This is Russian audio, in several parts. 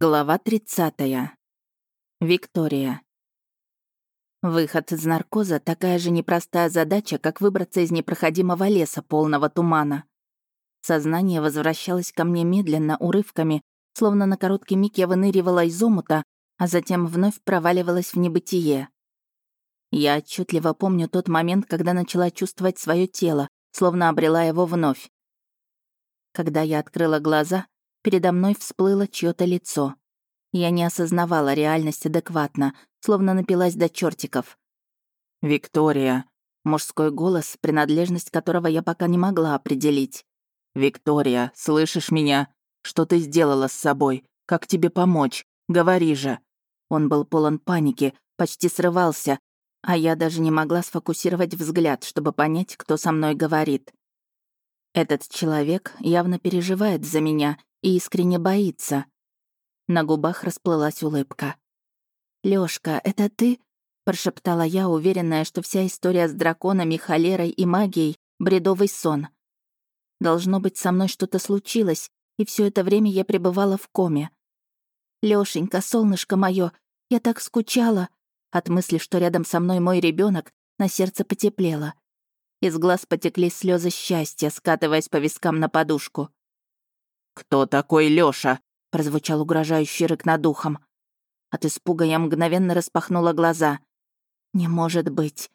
Глава 30. Виктория. Выход из наркоза — такая же непростая задача, как выбраться из непроходимого леса, полного тумана. Сознание возвращалось ко мне медленно, урывками, словно на короткий миг я выныривала из омута, а затем вновь проваливалась в небытие. Я отчетливо помню тот момент, когда начала чувствовать свое тело, словно обрела его вновь. Когда я открыла глаза — передо мной всплыло чьё-то лицо. Я не осознавала реальность адекватно, словно напилась до чертиков. «Виктория», мужской голос, принадлежность которого я пока не могла определить. «Виктория, слышишь меня? Что ты сделала с собой? Как тебе помочь? Говори же!» Он был полон паники, почти срывался, а я даже не могла сфокусировать взгляд, чтобы понять, кто со мной говорит. Этот человек явно переживает за меня и искренне боится. На губах расплылась улыбка. «Лёшка, это ты?» — прошептала я, уверенная, что вся история с драконами, холерой и магией — бредовый сон. Должно быть, со мной что-то случилось, и все это время я пребывала в коме. Лёшенька, солнышко моё, я так скучала!» От мысли, что рядом со мной мой ребенок, на сердце потеплело. Из глаз потекли слезы счастья, скатываясь по вискам на подушку. «Кто такой Лёша?» — прозвучал угрожающий рык над ухом. От испуга я мгновенно распахнула глаза. «Не может быть.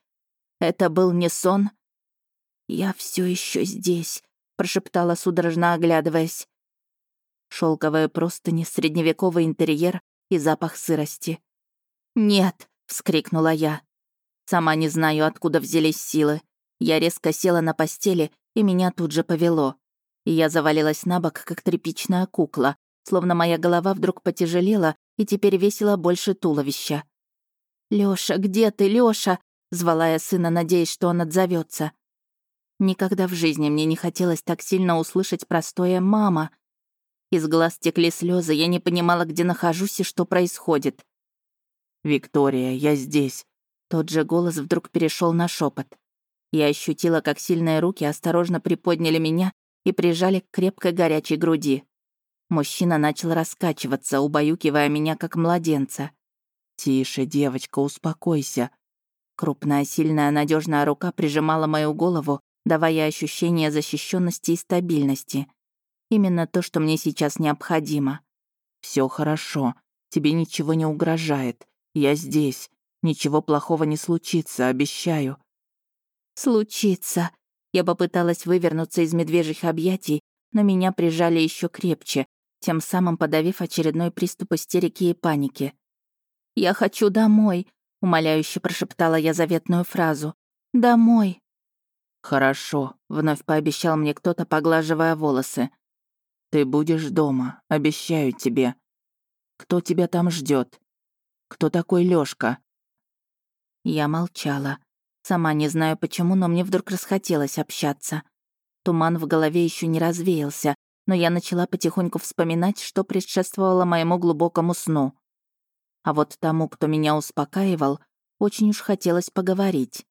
Это был не сон?» «Я все еще здесь», — прошептала, судорожно оглядываясь. Шелковые простыни, средневековый интерьер и запах сырости. «Нет!» — вскрикнула я. Сама не знаю, откуда взялись силы. Я резко села на постели, и меня тут же повело и я завалилась на бок, как тряпичная кукла, словно моя голова вдруг потяжелела и теперь весила больше туловища. «Лёша, где ты, Лёша?» — звала я сына, надеясь, что он отзовется. Никогда в жизни мне не хотелось так сильно услышать простое «мама». Из глаз текли слезы, я не понимала, где нахожусь и что происходит. «Виктория, я здесь». Тот же голос вдруг перешел на шепот. Я ощутила, как сильные руки осторожно приподняли меня и прижали к крепкой горячей груди. Мужчина начал раскачиваться, убаюкивая меня как младенца. «Тише, девочка, успокойся». Крупная, сильная, надежная рука прижимала мою голову, давая ощущение защищенности и стабильности. Именно то, что мне сейчас необходимо. Все хорошо, тебе ничего не угрожает. Я здесь. Ничего плохого не случится, обещаю». «Случится», я попыталась вывернуться из медвежьих объятий, но меня прижали еще крепче, тем самым подавив очередной приступ истерики и паники. «Я хочу домой», — умоляюще прошептала я заветную фразу. «Домой». «Хорошо», — вновь пообещал мне кто-то, поглаживая волосы. «Ты будешь дома, обещаю тебе. Кто тебя там ждет? Кто такой Лёшка?» Я молчала. Сама не знаю почему, но мне вдруг расхотелось общаться. Туман в голове еще не развеялся, но я начала потихоньку вспоминать, что предшествовало моему глубокому сну. А вот тому, кто меня успокаивал, очень уж хотелось поговорить.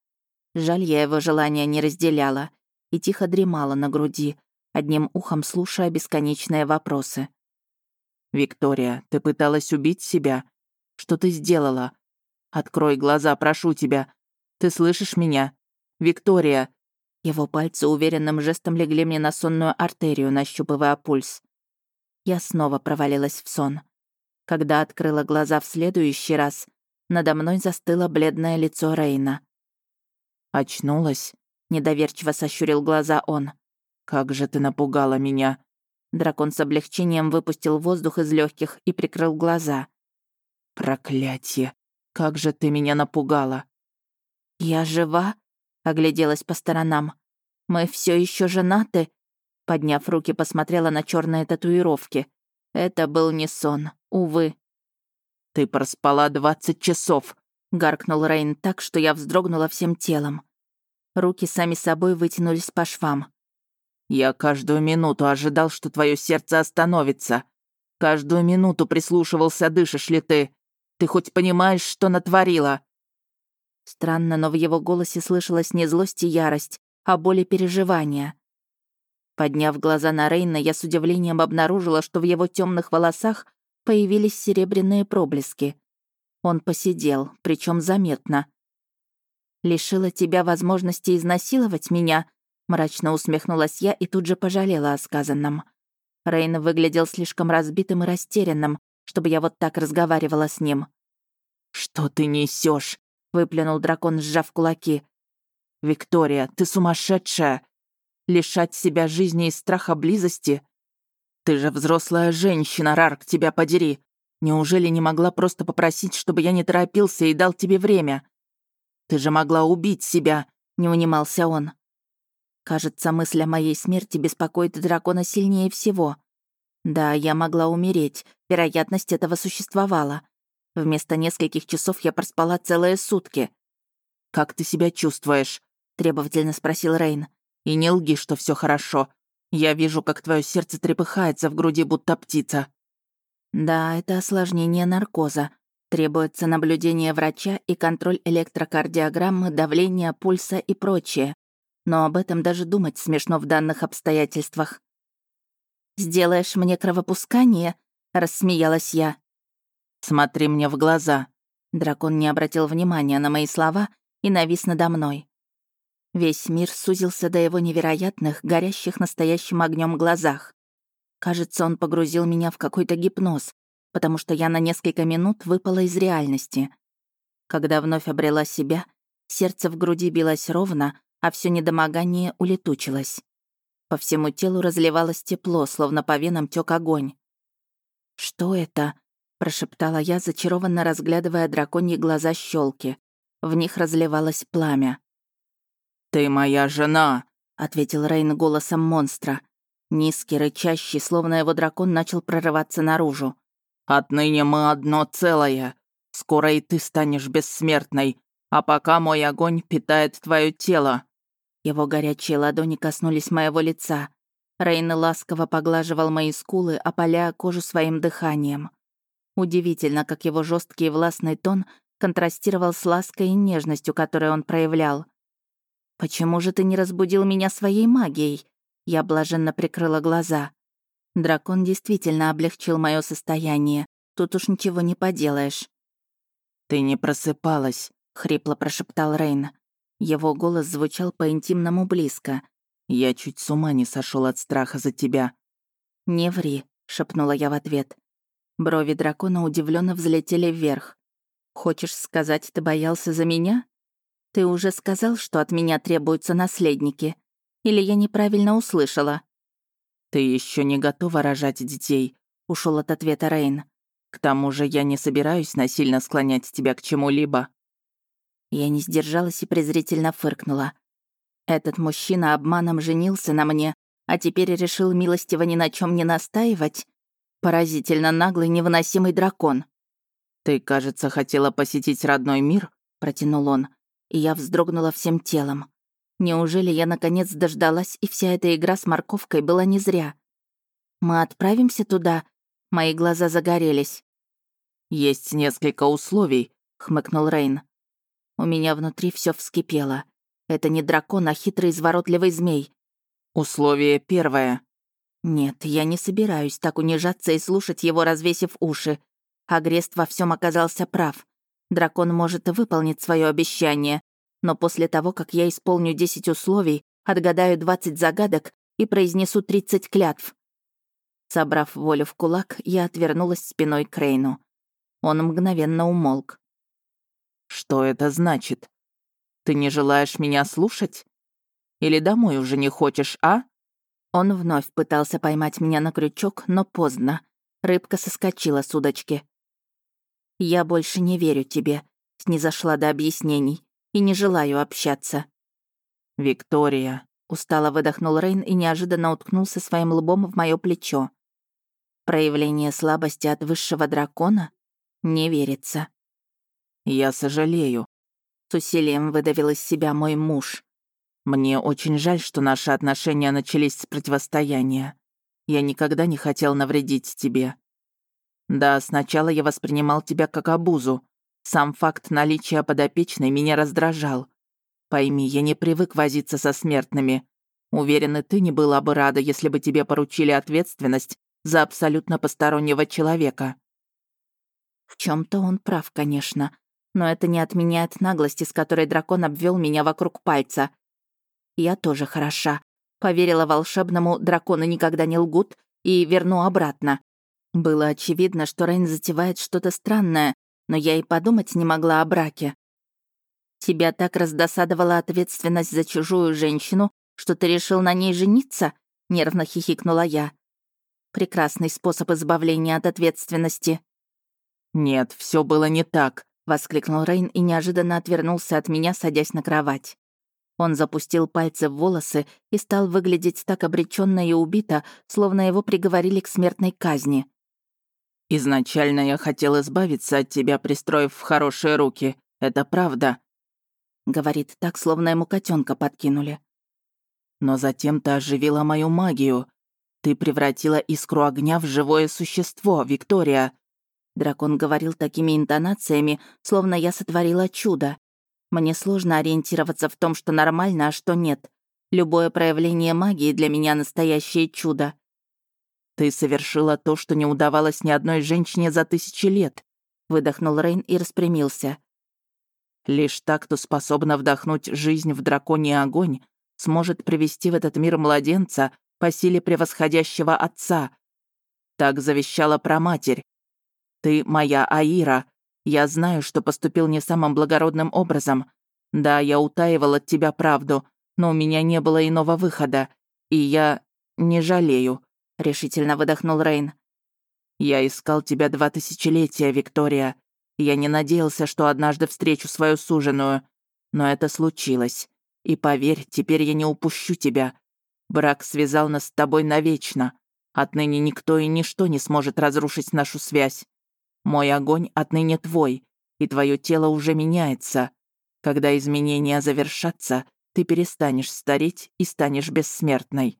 Жаль, я его желания не разделяла и тихо дремала на груди, одним ухом слушая бесконечные вопросы. «Виктория, ты пыталась убить себя? Что ты сделала? Открой глаза, прошу тебя. Ты слышишь меня? Виктория!» Его пальцы уверенным жестом легли мне на сонную артерию, нащупывая пульс. Я снова провалилась в сон. Когда открыла глаза в следующий раз, надо мной застыло бледное лицо Рейна. «Очнулась?» — недоверчиво сощурил глаза он. «Как же ты напугала меня!» Дракон с облегчением выпустил воздух из легких и прикрыл глаза. «Проклятие! Как же ты меня напугала!» «Я жива?» — огляделась по сторонам. «Мы все еще женаты?» Подняв руки, посмотрела на черные татуировки. Это был не сон, увы. «Ты проспала двадцать часов», — гаркнул Рейн так, что я вздрогнула всем телом. Руки сами собой вытянулись по швам. «Я каждую минуту ожидал, что твое сердце остановится. Каждую минуту прислушивался, дышишь ли ты. Ты хоть понимаешь, что натворила?» Странно, но в его голосе слышалась не злость и ярость, а боль и переживания. Подняв глаза на Рейна, я с удивлением обнаружила, что в его темных волосах появились серебряные проблески. Он посидел, причем заметно. «Лишила тебя возможности изнасиловать меня?» Мрачно усмехнулась я и тут же пожалела о сказанном. Рейн выглядел слишком разбитым и растерянным, чтобы я вот так разговаривала с ним. «Что ты несешь? Выплюнул дракон, сжав кулаки. «Виктория, ты сумасшедшая! Лишать себя жизни из страха близости? Ты же взрослая женщина, Рарк, тебя подери! Неужели не могла просто попросить, чтобы я не торопился и дал тебе время? Ты же могла убить себя!» — не унимался он. Кажется, мысль о моей смерти беспокоит дракона сильнее всего. Да, я могла умереть, вероятность этого существовала. Вместо нескольких часов я проспала целые сутки. «Как ты себя чувствуешь?» — требовательно спросил Рейн. «И не лги, что все хорошо. Я вижу, как твое сердце трепыхается в груди, будто птица». «Да, это осложнение наркоза. Требуется наблюдение врача и контроль электрокардиограммы, давления, пульса и прочее. Но об этом даже думать смешно в данных обстоятельствах. «Сделаешь мне кровопускание?» — рассмеялась я. «Смотри мне в глаза». Дракон не обратил внимания на мои слова и навис надо мной. Весь мир сузился до его невероятных, горящих настоящим огнем глазах. Кажется, он погрузил меня в какой-то гипноз, потому что я на несколько минут выпала из реальности. Когда вновь обрела себя, сердце в груди билось ровно, а все недомогание улетучилось. По всему телу разливалось тепло, словно по венам тек огонь. «Что это?» — прошептала я, зачарованно разглядывая драконьи глаза щелки. В них разливалось пламя. «Ты моя жена!» — ответил Рейн голосом монстра. Низкий, рычащий, словно его дракон начал прорываться наружу. «Отныне мы одно целое. Скоро и ты станешь бессмертной, а пока мой огонь питает твое тело». Его горячие ладони коснулись моего лица. Рейн ласково поглаживал мои скулы, опаляя кожу своим дыханием. Удивительно, как его жесткий и властный тон контрастировал с лаской и нежностью, которую он проявлял. «Почему же ты не разбудил меня своей магией?» Я блаженно прикрыла глаза. Дракон действительно облегчил мое состояние. Тут уж ничего не поделаешь. «Ты не просыпалась», — хрипло прошептал Рейн. Его голос звучал по-интимному близко. «Я чуть с ума не сошел от страха за тебя». «Не ври», — шепнула я в ответ. Брови дракона удивленно взлетели вверх. «Хочешь сказать, ты боялся за меня? Ты уже сказал, что от меня требуются наследники? Или я неправильно услышала?» «Ты еще не готова рожать детей», — ушел от ответа Рейн. «К тому же я не собираюсь насильно склонять тебя к чему-либо». Я не сдержалась и презрительно фыркнула. Этот мужчина обманом женился на мне, а теперь решил милостиво ни на чем не настаивать. Поразительно наглый, невыносимый дракон. «Ты, кажется, хотела посетить родной мир?» — протянул он, и я вздрогнула всем телом. Неужели я наконец дождалась, и вся эта игра с морковкой была не зря? «Мы отправимся туда?» Мои глаза загорелись. «Есть несколько условий», — хмыкнул Рейн. У меня внутри все вскипело. Это не дракон, а хитрый изворотливый змей. Условие первое. Нет, я не собираюсь так унижаться и слушать его, развесив уши. Агрест во всем оказался прав. Дракон может выполнить свое обещание, но после того, как я исполню 10 условий, отгадаю 20 загадок и произнесу 30 клятв. Собрав волю в кулак, я отвернулась спиной к Рейну. Он мгновенно умолк. Что это значит? Ты не желаешь меня слушать? Или домой уже не хочешь, а? Он вновь пытался поймать меня на крючок, но поздно. Рыбка соскочила с удочки. «Я больше не верю тебе», — снизошла до объяснений, «и не желаю общаться». «Виктория», — устало выдохнул Рейн и неожиданно уткнулся своим лбом в мое плечо. «Проявление слабости от высшего дракона? Не верится». «Я сожалею», — с усилием выдавил из себя мой муж. «Мне очень жаль, что наши отношения начались с противостояния. Я никогда не хотел навредить тебе. Да, сначала я воспринимал тебя как обузу. Сам факт наличия подопечной меня раздражал. Пойми, я не привык возиться со смертными. Уверен, и ты не была бы рада, если бы тебе поручили ответственность за абсолютно постороннего человека. В чем то он прав, конечно. Но это не отменяет наглости, с которой дракон обвел меня вокруг пальца. Я тоже хороша. Поверила волшебному, драконы никогда не лгут, и верну обратно. Было очевидно, что Рейн затевает что-то странное, но я и подумать не могла о браке. Тебя так раздосадовала ответственность за чужую женщину, что ты решил на ней жениться?» — нервно хихикнула я. «Прекрасный способ избавления от ответственности». «Нет, все было не так», — воскликнул Рейн и неожиданно отвернулся от меня, садясь на кровать. Он запустил пальцы в волосы и стал выглядеть так обреченно и убито, словно его приговорили к смертной казни. «Изначально я хотел избавиться от тебя, пристроив в хорошие руки. Это правда. Говорит так, словно ему котенка подкинули. Но затем ты оживила мою магию. Ты превратила искру огня в живое существо, Виктория. Дракон говорил такими интонациями, словно я сотворила чудо. Мне сложно ориентироваться в том, что нормально, а что нет. Любое проявление магии для меня настоящее чудо. Ты совершила то, что не удавалось ни одной женщине за тысячи лет. Выдохнул Рейн и распрямился. Лишь так, кто способна вдохнуть жизнь в драконий огонь, сможет привести в этот мир младенца по силе превосходящего отца. Так завещала проматерь. Ты моя Аира. Я знаю, что поступил не самым благородным образом. Да, я утаивал от тебя правду, но у меня не было иного выхода. И я не жалею», — решительно выдохнул Рейн. «Я искал тебя два тысячелетия, Виктория. Я не надеялся, что однажды встречу свою суженую, но это случилось. И поверь, теперь я не упущу тебя. Брак связал нас с тобой навечно. Отныне никто и ничто не сможет разрушить нашу связь. Мой огонь отныне твой, и твое тело уже меняется. Когда изменения завершатся, ты перестанешь стареть и станешь бессмертной.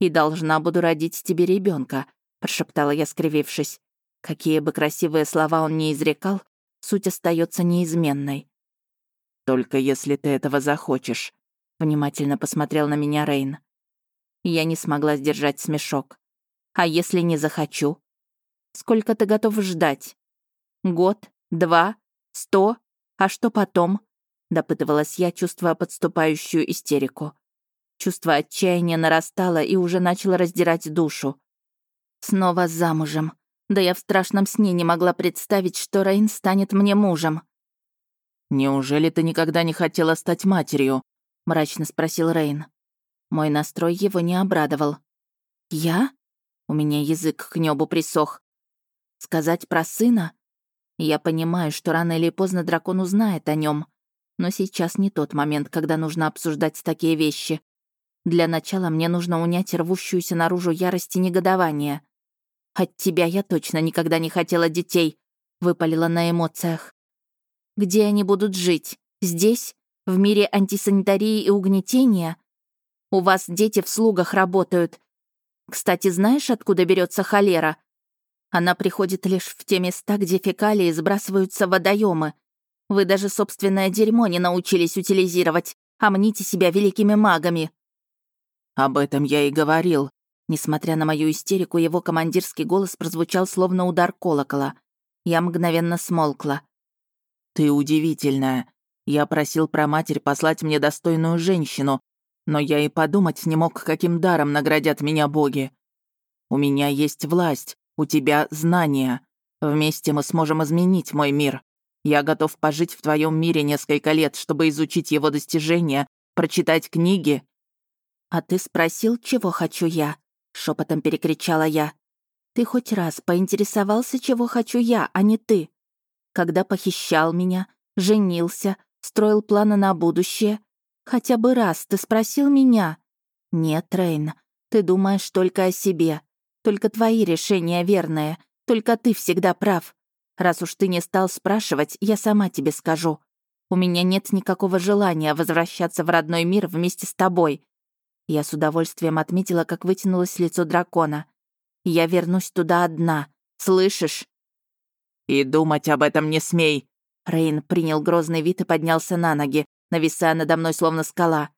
«И должна буду родить тебе ребенка, прошептала я, скривившись. Какие бы красивые слова он ни изрекал, суть остается неизменной. «Только если ты этого захочешь», — внимательно посмотрел на меня Рейн. Я не смогла сдержать смешок. «А если не захочу? Сколько ты готов ждать? Год? Два? Сто? А что потом?» — допытывалась я, чувствуя подступающую истерику. Чувство отчаяния нарастало и уже начало раздирать душу. Снова замужем. Да я в страшном сне не могла представить, что Рейн станет мне мужем. «Неужели ты никогда не хотела стать матерью?» — мрачно спросил Рейн. Мой настрой его не обрадовал. «Я?» У меня язык к небу присох. «Сказать про сына?» Я понимаю, что рано или поздно дракон узнает о нем, но сейчас не тот момент, когда нужно обсуждать такие вещи. Для начала мне нужно унять рвущуюся наружу ярость и негодование. «От тебя я точно никогда не хотела детей», — выпалила на эмоциях. «Где они будут жить? Здесь? В мире антисанитарии и угнетения? У вас дети в слугах работают. Кстати, знаешь, откуда берется холера? Она приходит лишь в те места, где фекалии сбрасываются в водоемы. Вы даже собственное дерьмо не научились утилизировать, а мните себя великими магами». «Об этом я и говорил», Несмотря на мою истерику, его командирский голос прозвучал словно удар колокола. Я мгновенно смолкла. «Ты удивительная. Я просил про матерь послать мне достойную женщину, но я и подумать не мог, каким даром наградят меня боги. У меня есть власть, у тебя знания. Вместе мы сможем изменить мой мир. Я готов пожить в твоем мире несколько лет, чтобы изучить его достижения, прочитать книги». «А ты спросил, чего хочу я?» шепотом перекричала я. Ты хоть раз поинтересовался, чего хочу я, а не ты? Когда похищал меня, женился, строил планы на будущее? Хотя бы раз ты спросил меня? Нет, Рейн, ты думаешь только о себе. Только твои решения верные. Только ты всегда прав. Раз уж ты не стал спрашивать, я сама тебе скажу. У меня нет никакого желания возвращаться в родной мир вместе с тобой. Я с удовольствием отметила, как вытянулось лицо дракона. «Я вернусь туда одна. Слышишь?» «И думать об этом не смей!» Рейн принял грозный вид и поднялся на ноги, нависая надо мной словно скала.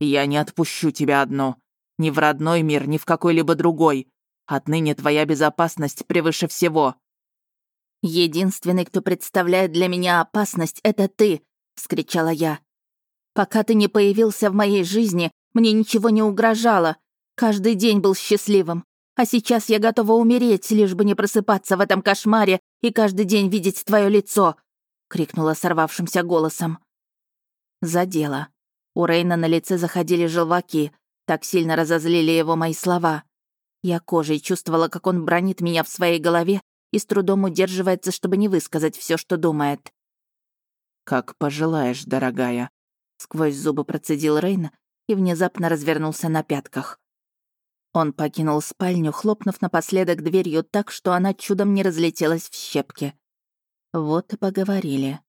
«Я не отпущу тебя одну. Ни в родной мир, ни в какой-либо другой. Отныне твоя безопасность превыше всего». «Единственный, кто представляет для меня опасность, это ты!» — вскричала я. «Пока ты не появился в моей жизни, мне ничего не угрожало. Каждый день был счастливым. А сейчас я готова умереть, лишь бы не просыпаться в этом кошмаре и каждый день видеть твое лицо!» — крикнула сорвавшимся голосом. Задело. У Рейна на лице заходили желваки. Так сильно разозлили его мои слова. Я кожей чувствовала, как он бронит меня в своей голове и с трудом удерживается, чтобы не высказать все, что думает. «Как пожелаешь, дорогая», — сквозь зубы процедил Рейн и внезапно развернулся на пятках. Он покинул спальню, хлопнув напоследок дверью так, что она чудом не разлетелась в щепки. Вот и поговорили.